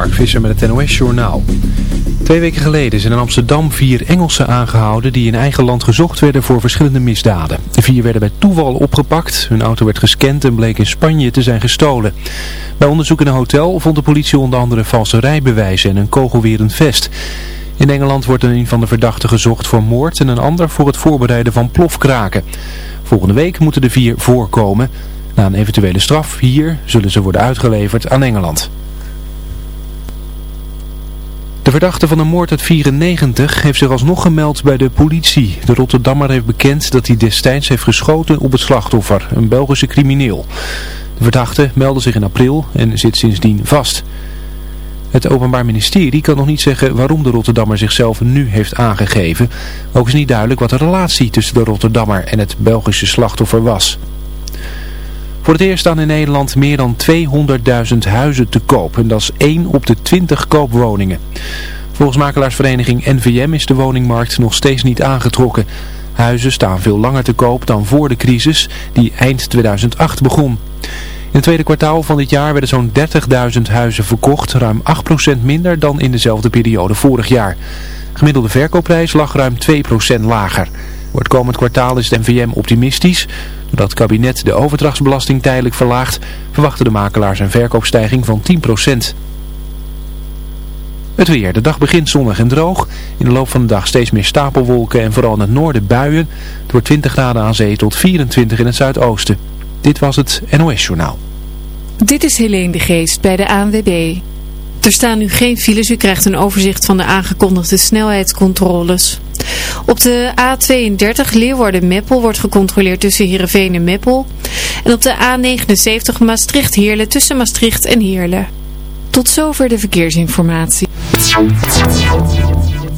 Mark Visser met het NOS Journaal. Twee weken geleden zijn in Amsterdam vier Engelsen aangehouden die in eigen land gezocht werden voor verschillende misdaden. De vier werden bij toeval opgepakt, hun auto werd gescand en bleek in Spanje te zijn gestolen. Bij onderzoek in een hotel vond de politie onder andere valse rijbewijzen en een kogelwerend vest. In Engeland wordt een van de verdachten gezocht voor moord en een ander voor het voorbereiden van plofkraken. Volgende week moeten de vier voorkomen. Na een eventuele straf hier zullen ze worden uitgeleverd aan Engeland. De verdachte van de moord uit 94 heeft zich alsnog gemeld bij de politie. De Rotterdammer heeft bekend dat hij destijds heeft geschoten op het slachtoffer, een Belgische crimineel. De verdachte meldde zich in april en zit sindsdien vast. Het Openbaar Ministerie kan nog niet zeggen waarom de Rotterdammer zichzelf nu heeft aangegeven. Ook is niet duidelijk wat de relatie tussen de Rotterdammer en het Belgische slachtoffer was. Voor het eerst staan in Nederland meer dan 200.000 huizen te koop. En dat is 1 op de 20 koopwoningen. Volgens makelaarsvereniging NVM is de woningmarkt nog steeds niet aangetrokken. Huizen staan veel langer te koop dan voor de crisis die eind 2008 begon. In het tweede kwartaal van dit jaar werden zo'n 30.000 huizen verkocht, ruim 8% minder dan in dezelfde periode vorig jaar. gemiddelde verkoopprijs lag ruim 2% lager. Voor het komend kwartaal is het NVM optimistisch. Doordat het kabinet de overdrachtsbelasting tijdelijk verlaagt, verwachten de makelaars een verkoopstijging van 10%. Het weer. De dag begint zonnig en droog. In de loop van de dag steeds meer stapelwolken en vooral in het noorden buien. Door 20 graden aan zee tot 24 in het zuidoosten. Dit was het NOS Journaal. Dit is Helene de Geest bij de ANWB. Er staan nu geen files. U krijgt een overzicht van de aangekondigde snelheidscontroles. Op de A32 Leeuwarden-Meppel wordt gecontroleerd tussen Heerenveen en Meppel. En op de A79 Maastricht-Heerlen tussen Maastricht en Heerlen. Tot zover de verkeersinformatie.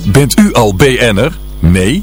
Bent u al BN'er? Nee?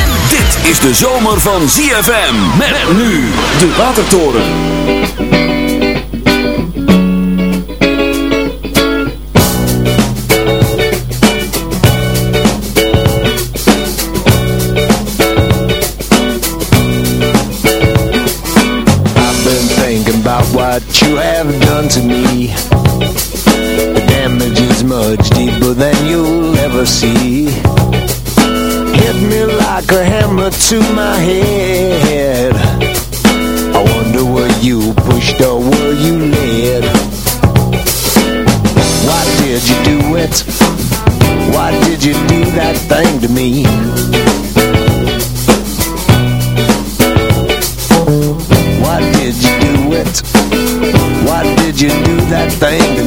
Is de zomer van ZFM. Met nu de Watertoren. What you have done to me. The damage is much deeper than you'll ever see. Hammer to my head. I wonder were you pushed or were you led? Why did you do it? Why did you do that thing to me? Why did you do it? Why did you do that thing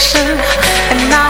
and now.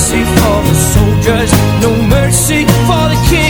mercy for the soldiers, no mercy for the king.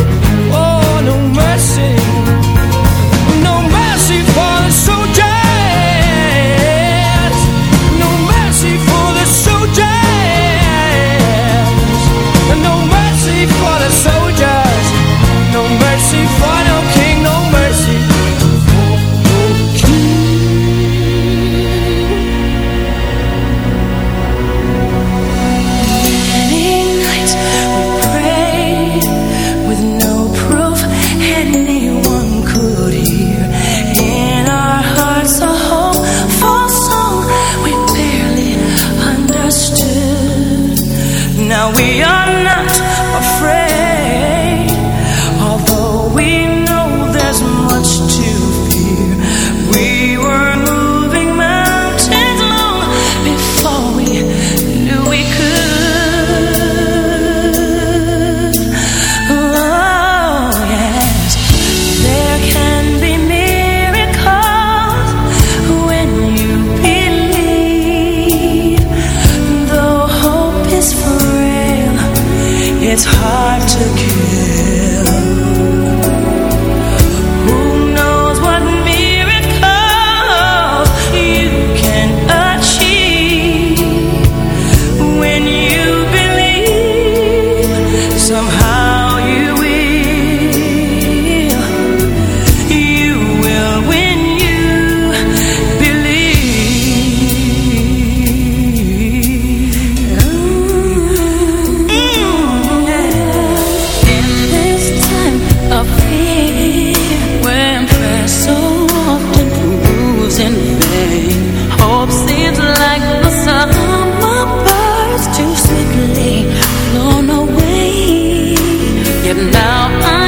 Now. I'm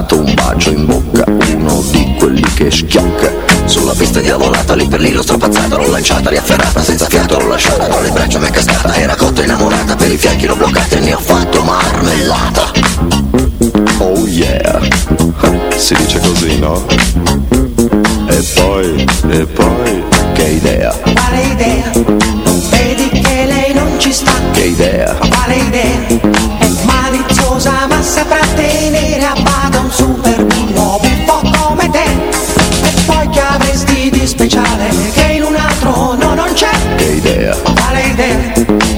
Sparato un bacio in bocca, uno di quelli che schiocca Sulla pista diavolata, lì per lì l'ho strapazzata L'ho lanciata, riafferrata, senza fiato l'ho lasciata Tra le braccia mi è cascata, era cotta innamorata Per i fianchi l'ho bloccata e ne ho fatto marmellata Oh yeah, si dice così no? E poi, e poi, che idea, Quale idea? Non vedi che lei non ci sta? che idea Quale idea? È maliziosa ma saprà bada un super bullo un po' come te E poi che avresti di speciale che in un altro no non c'è? Che idea, Quale idea?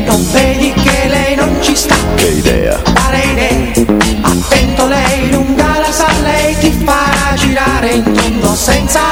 Non vedi che lei non ci sta? che idea Quale idea? Attento lei lunga la sa lei ti farà girare in tondo senza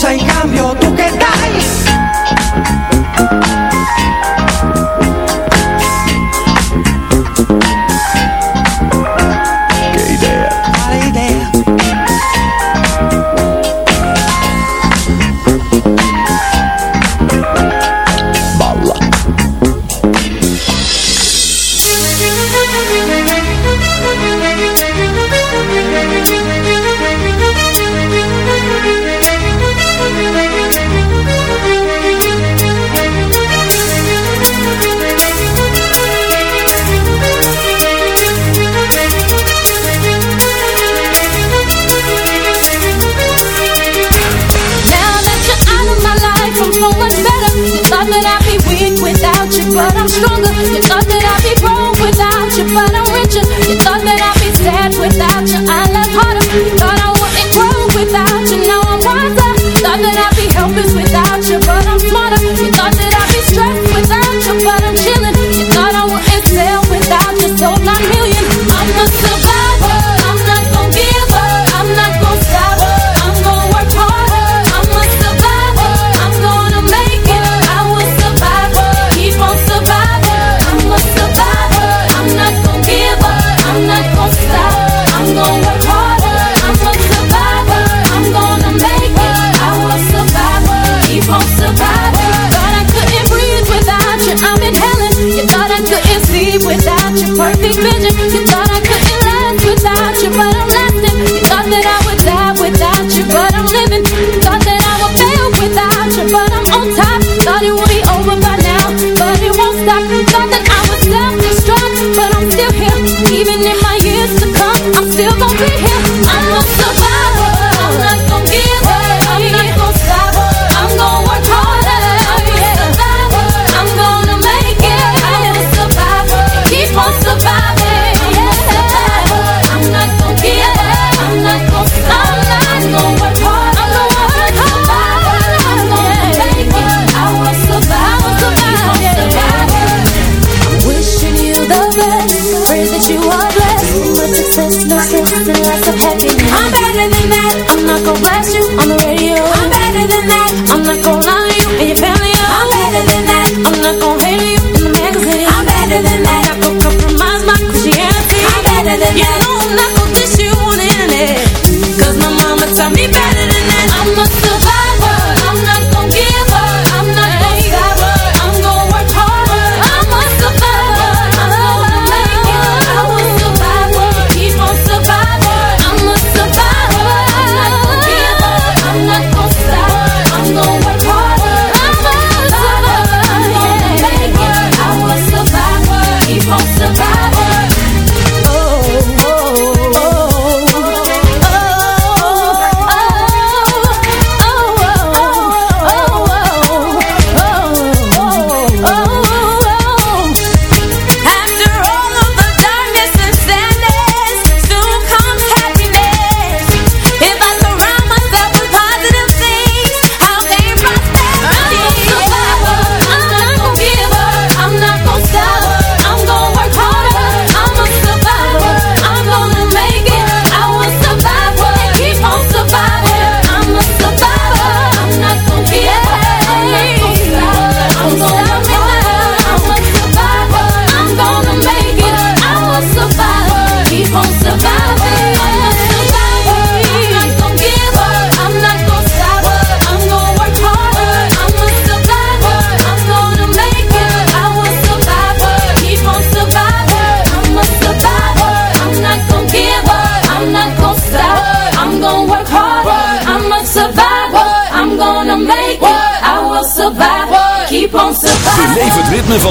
차이가 on top, thought it was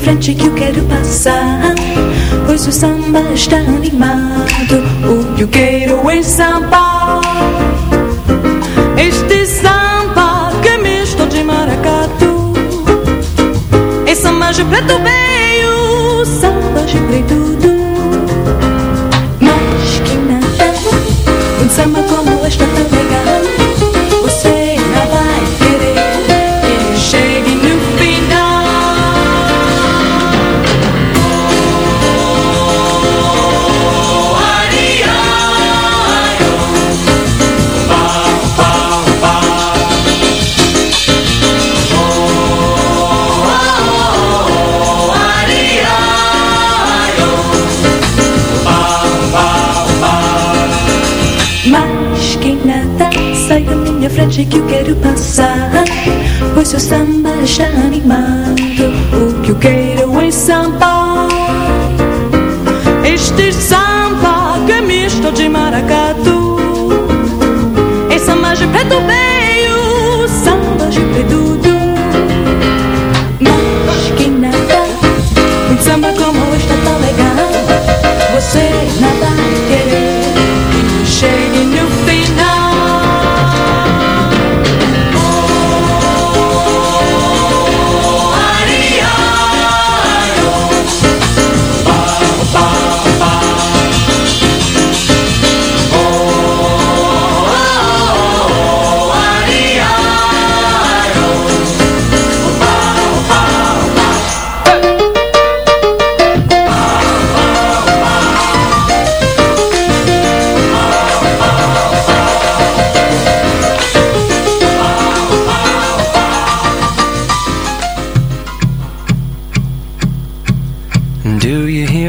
frente que eu quero passar. Pois o samba está animado. O que eu quero é samba. Este samba que me estou de maracatu. É samba de preto veio, samba de preto. Mas que nada, um samba frente que eu quero passar? Pois seu samba está animado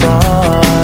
far.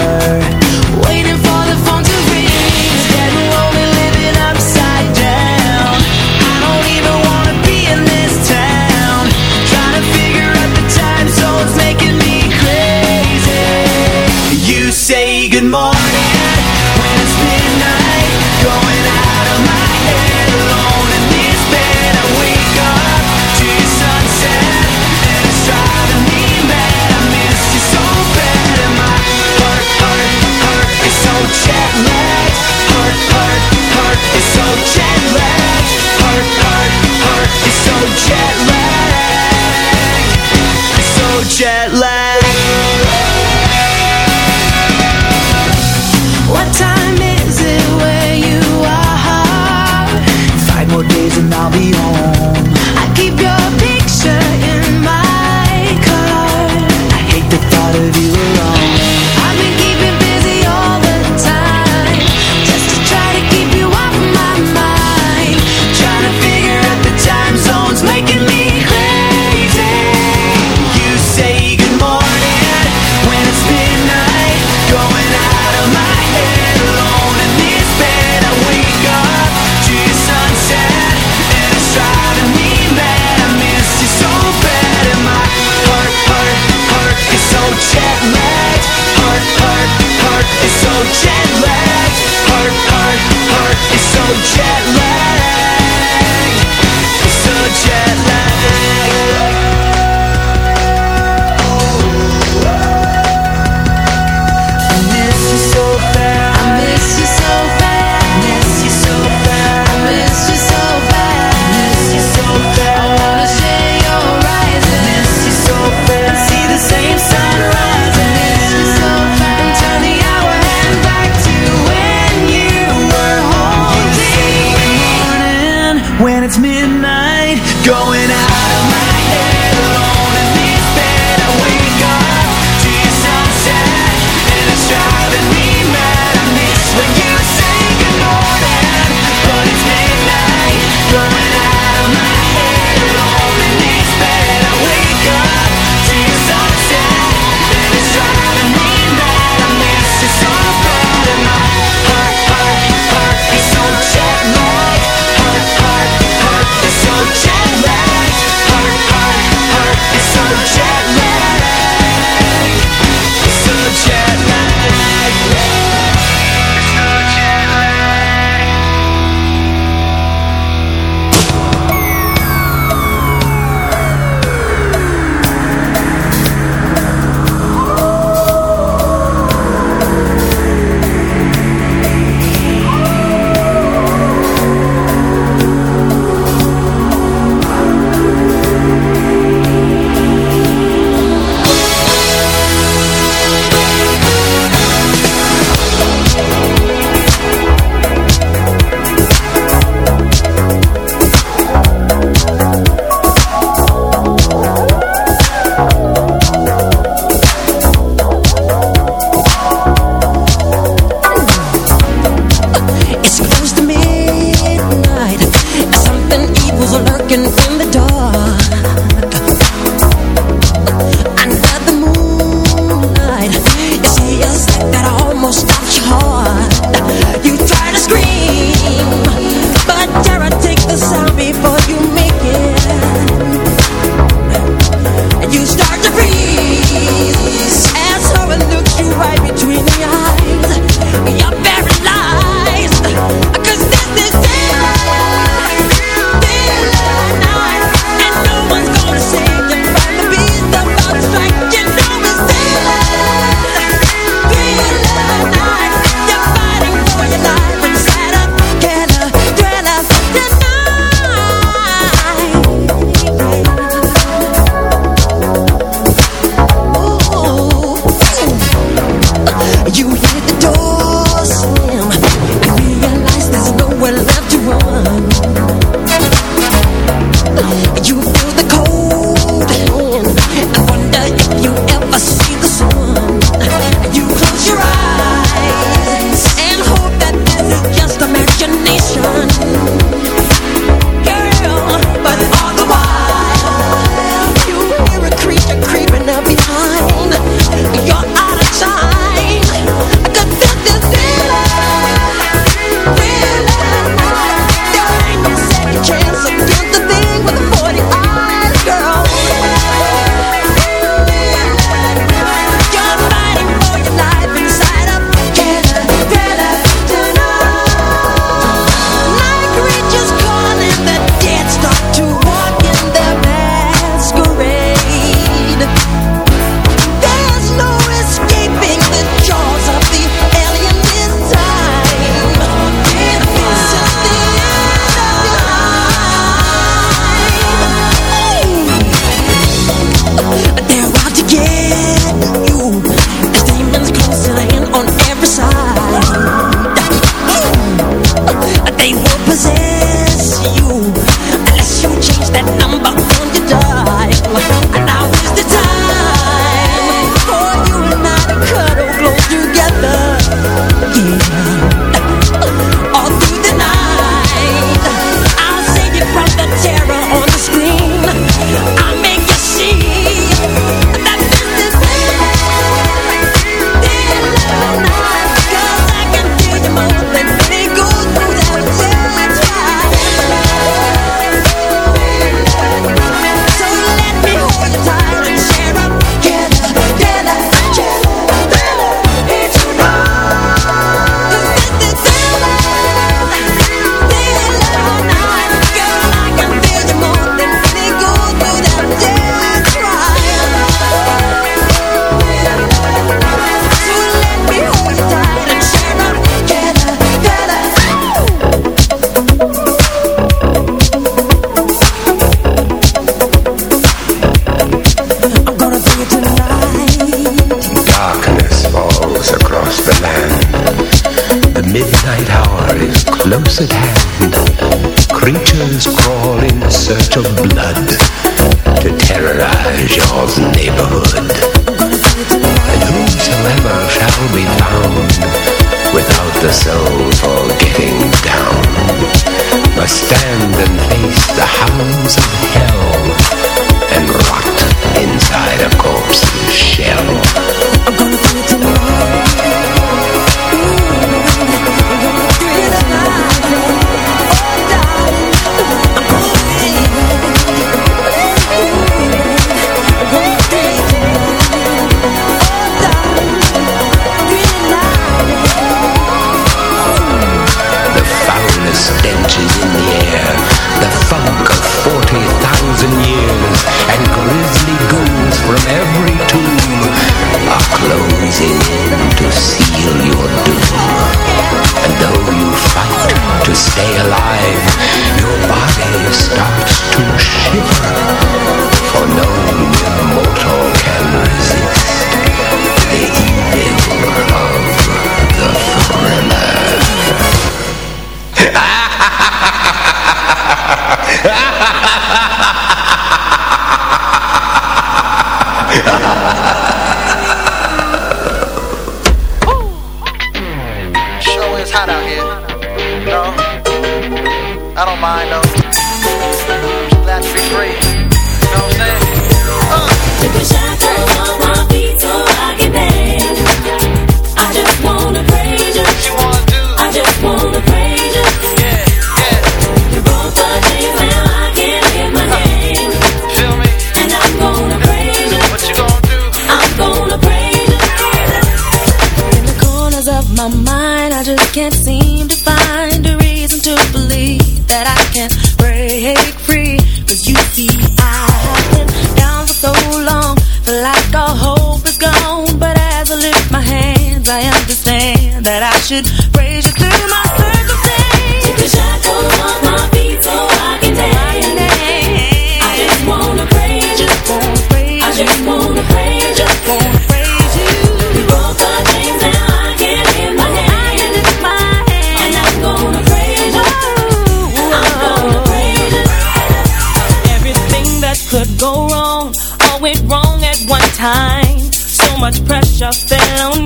I fell. on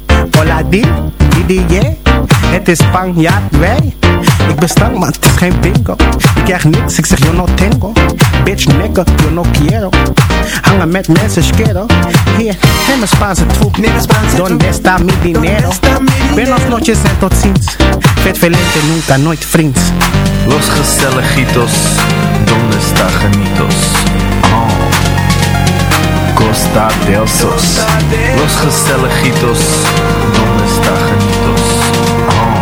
Hola di, di je. Het is Spanjaard, wij. Ik ben stank, maar het is geen bingo. Ik krijg niks, ik zeg yo no tengo. Bitch nigga, yo no quiero. Hangen met mensen, schero. Hier, en mijn Spaanse troep. Donde está mi dinero? Buenos noches en tot ziens. Vet velente, nunca, nooit vriends. Los gezelligitos, donde está genitos? Oh. Costa del Sos. Los gezelligitos, donde está genitos? Oh.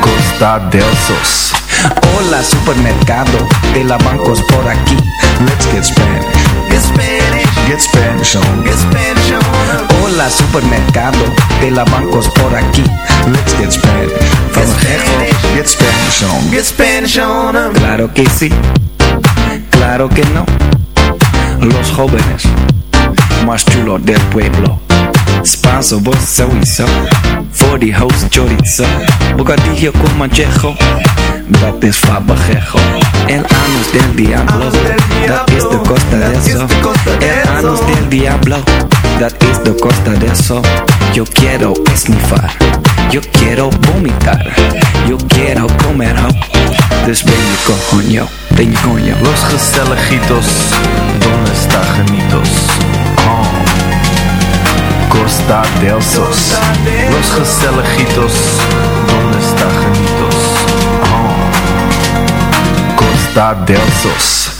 Costa del Sos. Hola supermercado, de la bancos por aquí. Let's get Spanish. Get Spanish. Get Spanish on. Get Spanish on. Hola supermercado, de la bancos por aquí. Let's get Spanish. From Get Get Spanish on. Get Spanish on. Claro que sí. Claro que no. Los jóvenes más chulos del pueblo. Spanso, sowieso. Voor die host chorizo. Bocadillo con manchejo. Dat is fabajejo. El anus del diablo. Dat is de costa de eso. El anus del diablo. Dat is de costa de eso. Yo quiero esnifar. Yo quiero vomitar. Yo quiero comer ho. Dus ben je coño. Ben je coño. Los gezelligitos, donde está genitos? Oh. Costa del Sos. Los gezelligitos, donde está genitos? Oh. Costa del Sos.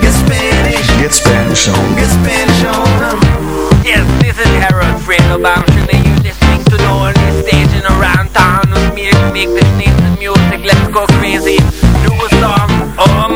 Get Spanish. Get Spanish on. Get Spanish on. Yes, this is Harold Fredo Bamshin and you're listening to the only stage in around town with me to make this nice music. Let's go crazy. Do a song. Oh